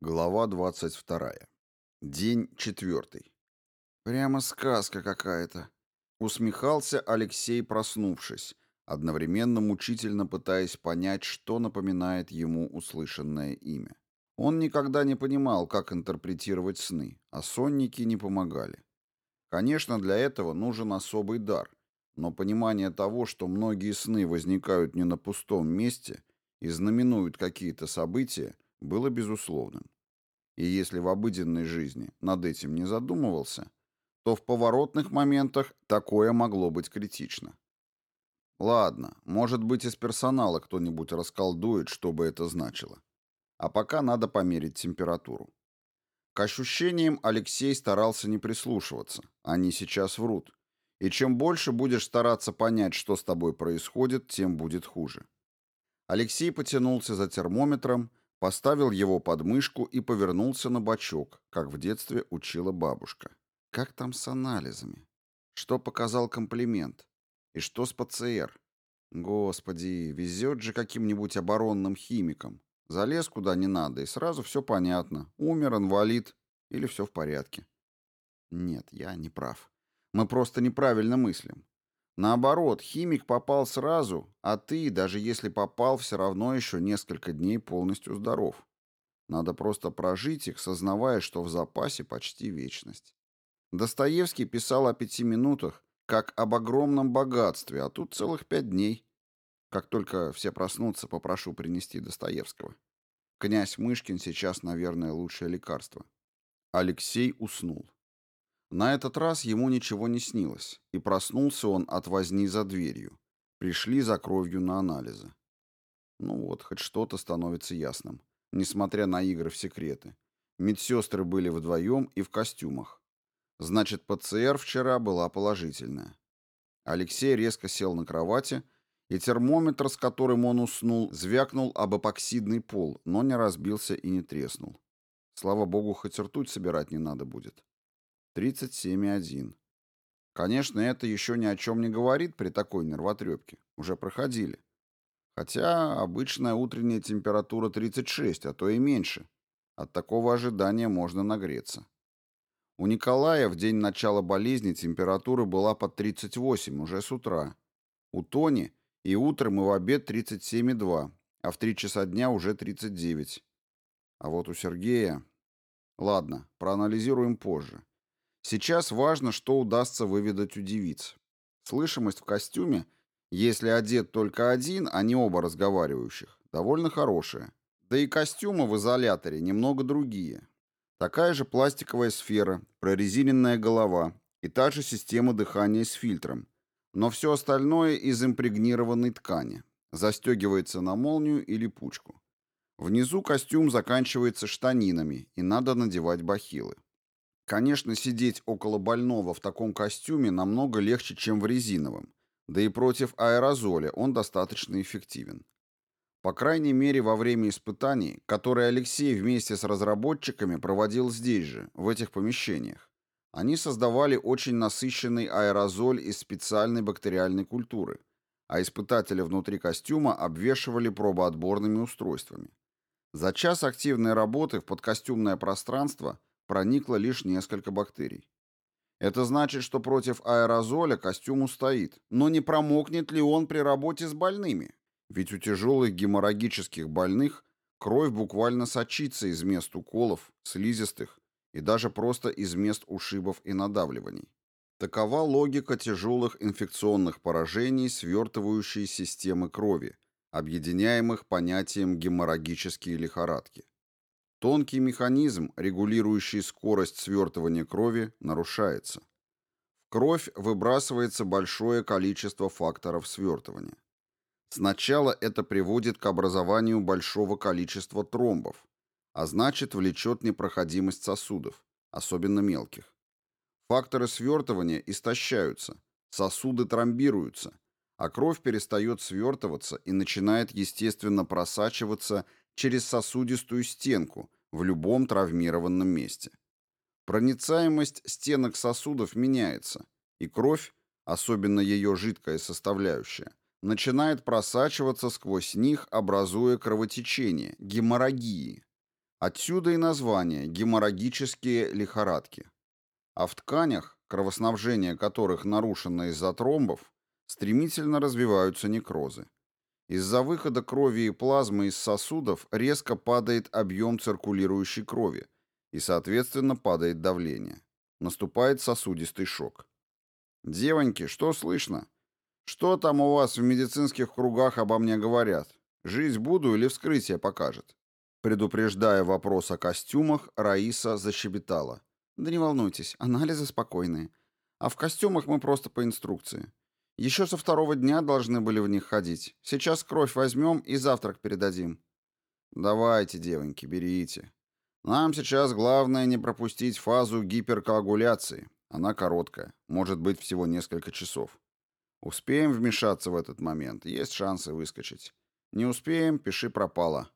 Глава 22. День четвертый. Прямо сказка какая-то. Усмехался Алексей, проснувшись, одновременно мучительно пытаясь понять, что напоминает ему услышанное имя. Он никогда не понимал, как интерпретировать сны, а сонники не помогали. Конечно, для этого нужен особый дар, но понимание того, что многие сны возникают не на пустом месте и знаменуют какие-то события, было безусловным. И если в обыденной жизни над этим не задумывался, то в поворотных моментах такое могло быть критично. Ладно, может быть, из персонала кто-нибудь расколдует, что бы это значило. А пока надо померить температуру. К ощущениям Алексей старался не прислушиваться. Они сейчас врут. И чем больше будешь стараться понять, что с тобой происходит, тем будет хуже. Алексей потянулся за термометром Поставил его под мышку и повернулся на бочок, как в детстве учила бабушка. Как там с анализами? Что показал комплимент? И что с ПЦР? Господи, везет же каким-нибудь оборонным химикам. Залез куда не надо, и сразу все понятно. Умер, инвалид или все в порядке. Нет, я не прав. Мы просто неправильно мыслим. Наоборот, химик попал сразу, а ты, даже если попал, все равно еще несколько дней полностью здоров. Надо просто прожить их, сознавая, что в запасе почти вечность. Достоевский писал о пяти минутах, как об огромном богатстве, а тут целых пять дней. Как только все проснутся, попрошу принести Достоевского. Князь Мышкин сейчас, наверное, лучшее лекарство. Алексей уснул. На этот раз ему ничего не снилось, и проснулся он от возни за дверью. Пришли за кровью на анализы. Ну вот, хоть что-то становится ясным, несмотря на игры в секреты. Медсестры были вдвоем и в костюмах. Значит, ПЦР вчера была положительная. Алексей резко сел на кровати, и термометр, с которым он уснул, звякнул об эпоксидный пол, но не разбился и не треснул. Слава богу, хоть ртуть собирать не надо будет. 37,1. Конечно, это еще ни о чем не говорит при такой нервотрепке. Уже проходили. Хотя обычная утренняя температура 36, а то и меньше. От такого ожидания можно нагреться. У Николая в день начала болезни температура была под 38 уже с утра. У Тони и утром, и в обед 37,2, а в 3 часа дня уже 39. А вот у Сергея... Ладно, проанализируем позже. Сейчас важно, что удастся выведать у девиц. Слышимость в костюме, если одет только один, а не оба разговаривающих, довольно хорошая. Да и костюмы в изоляторе немного другие. Такая же пластиковая сфера, прорезиненная голова и та же система дыхания с фильтром. Но все остальное из импрегнированной ткани. Застегивается на молнию или пучку. Внизу костюм заканчивается штанинами, и надо надевать бахилы. Конечно, сидеть около больного в таком костюме намного легче, чем в резиновом, да и против аэрозоля он достаточно эффективен. По крайней мере, во время испытаний, которые Алексей вместе с разработчиками проводил здесь же, в этих помещениях, они создавали очень насыщенный аэрозоль из специальной бактериальной культуры, а испытатели внутри костюма обвешивали пробоотборными устройствами. За час активной работы в подкостюмное пространство – проникло лишь несколько бактерий. Это значит, что против аэрозоля костюм устоит. Но не промокнет ли он при работе с больными? Ведь у тяжелых геморрагических больных кровь буквально сочится из мест уколов, слизистых и даже просто из мест ушибов и надавливаний. Такова логика тяжелых инфекционных поражений свертывающей системы крови, объединяемых понятием геморрагические лихорадки. Тонкий механизм, регулирующий скорость свертывания крови, нарушается. В кровь выбрасывается большое количество факторов свертывания. Сначала это приводит к образованию большого количества тромбов, а значит влечет непроходимость сосудов, особенно мелких. Факторы свертывания истощаются, сосуды тромбируются, а кровь перестает свертываться и начинает естественно просачиваться через сосудистую стенку в любом травмированном месте. Проницаемость стенок сосудов меняется, и кровь, особенно ее жидкая составляющая, начинает просачиваться сквозь них, образуя кровотечение, геморрагии. Отсюда и название геморрагические лихорадки. А в тканях, кровоснабжение которых нарушено из-за тромбов, стремительно развиваются некрозы. Из-за выхода крови и плазмы из сосудов резко падает объем циркулирующей крови, и, соответственно, падает давление. Наступает сосудистый шок. «Девоньки, что слышно? Что там у вас в медицинских кругах обо мне говорят? Жить буду или вскрытие покажет?» Предупреждая вопрос о костюмах, Раиса защебетала. «Да не волнуйтесь, анализы спокойные. А в костюмах мы просто по инструкции. Еще со второго дня должны были в них ходить. Сейчас кровь возьмем и завтрак передадим». «Давайте, девоньки, берите. Нам сейчас главное не пропустить фазу гиперкоагуляции. Она короткая, может быть всего несколько часов. Успеем вмешаться в этот момент, есть шансы выскочить. Не успеем, пиши пропало.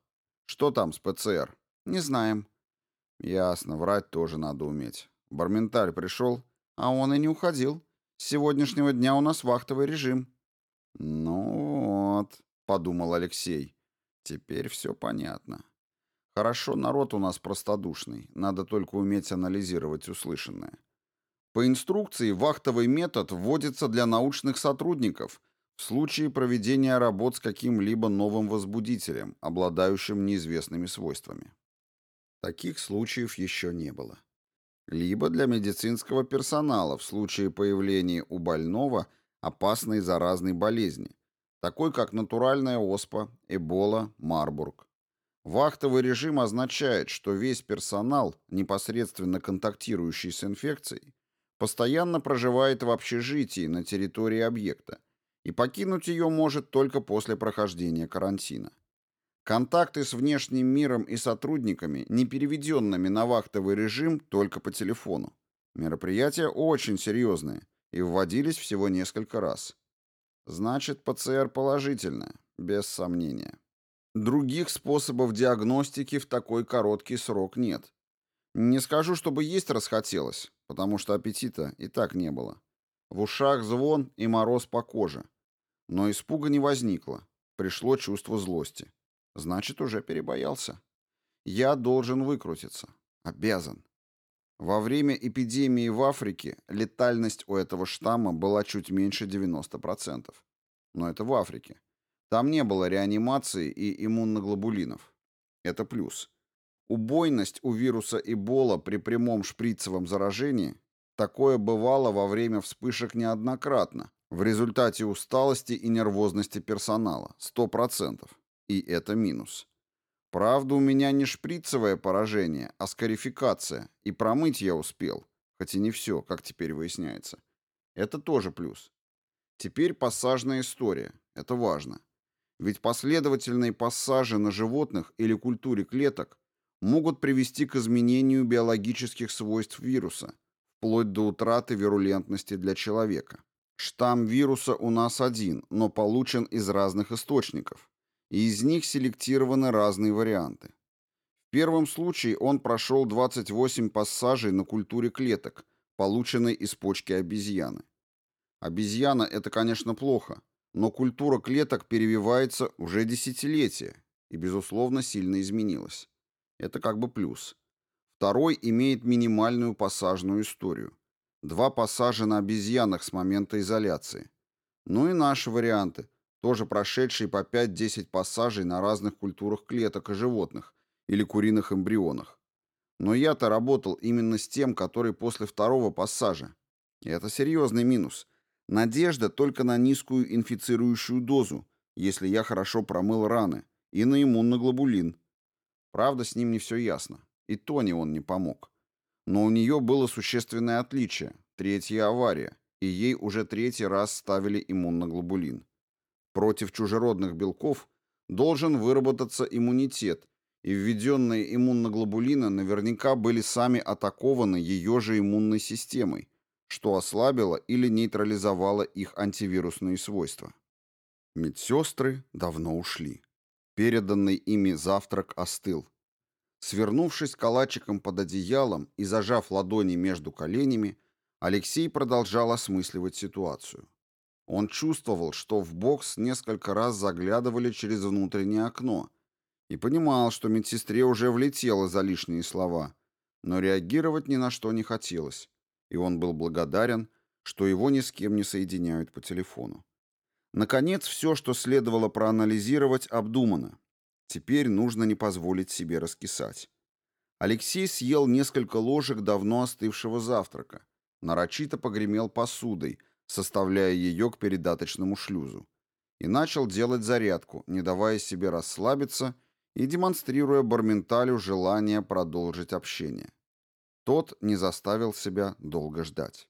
Что там с ПЦР? Не знаем. Ясно, врать тоже надо уметь. Барменталь пришел, а он и не уходил. С сегодняшнего дня у нас вахтовый режим. Ну вот, подумал Алексей. Теперь все понятно. Хорошо, народ у нас простодушный, надо только уметь анализировать услышанное. По инструкции вахтовый метод вводится для научных сотрудников в случае проведения работ с каким-либо новым возбудителем, обладающим неизвестными свойствами. Таких случаев еще не было. Либо для медицинского персонала в случае появления у больного опасной заразной болезни, такой как натуральная оспа, эбола, марбург. Вахтовый режим означает, что весь персонал, непосредственно контактирующий с инфекцией, постоянно проживает в общежитии на территории объекта, и покинуть ее может только после прохождения карантина. Контакты с внешним миром и сотрудниками, не переведенными на вахтовый режим, только по телефону. Мероприятия очень серьезные и вводились всего несколько раз. Значит, ПЦР положительная, без сомнения. Других способов диагностики в такой короткий срок нет. Не скажу, чтобы есть расхотелось, потому что аппетита и так не было. В ушах звон и мороз по коже. Но испуга не возникло. Пришло чувство злости. Значит, уже перебоялся. Я должен выкрутиться. Обязан. Во время эпидемии в Африке летальность у этого штамма была чуть меньше 90%. Но это в Африке. Там не было реанимации и иммуноглобулинов. Это плюс. Убойность у вируса Эбола при прямом шприцевом заражении такое бывало во время вспышек неоднократно, в результате усталости и нервозности персонала, 100%. И это минус. Правда, у меня не шприцевое поражение, а скарификация, и промыть я успел, хоть и не все, как теперь выясняется. Это тоже плюс. Теперь пассажная история, это важно. Ведь последовательные пассажи на животных или культуре клеток могут привести к изменению биологических свойств вируса, вплоть до утраты вирулентности для человека. Штамм вируса у нас один, но получен из разных источников, и из них селектированы разные варианты. В первом случае он прошел 28 пассажей на культуре клеток, полученной из почки обезьяны. Обезьяна – это, конечно, плохо – но культура клеток перевивается уже десятилетия и, безусловно, сильно изменилась. Это как бы плюс. Второй имеет минимальную пассажную историю. Два пассажа на обезьянах с момента изоляции. Ну и наши варианты, тоже прошедшие по 5-10 пассажей на разных культурах клеток и животных или куриных эмбрионах. Но я-то работал именно с тем, который после второго пассажа. И это серьезный минус – Надежда только на низкую инфицирующую дозу, если я хорошо промыл раны, и на иммуноглобулин. Правда, с ним не все ясно. И Тони он не помог. Но у нее было существенное отличие. Третья авария, и ей уже третий раз ставили иммуноглобулин. Против чужеродных белков должен выработаться иммунитет, и введенные иммуноглобулины наверняка были сами атакованы ее же иммунной системой, что ослабило или нейтрализовало их антивирусные свойства. Медсестры давно ушли. Переданный ими завтрак остыл. Свернувшись калачиком под одеялом и зажав ладони между коленями, Алексей продолжал осмысливать ситуацию. Он чувствовал, что в бокс несколько раз заглядывали через внутреннее окно, И понимал, что медсестре уже влетело за лишние слова, но реагировать ни на что не хотелось, и он был благодарен, что его ни с кем не соединяют по телефону. Наконец, все, что следовало проанализировать, обдумано. Теперь нужно не позволить себе раскисать. Алексей съел несколько ложек давно остывшего завтрака, нарочито погремел посудой, составляя ее к передаточному шлюзу, и начал делать зарядку, не давая себе расслабиться и демонстрируя Барменталю желание продолжить общение. Тот не заставил себя долго ждать.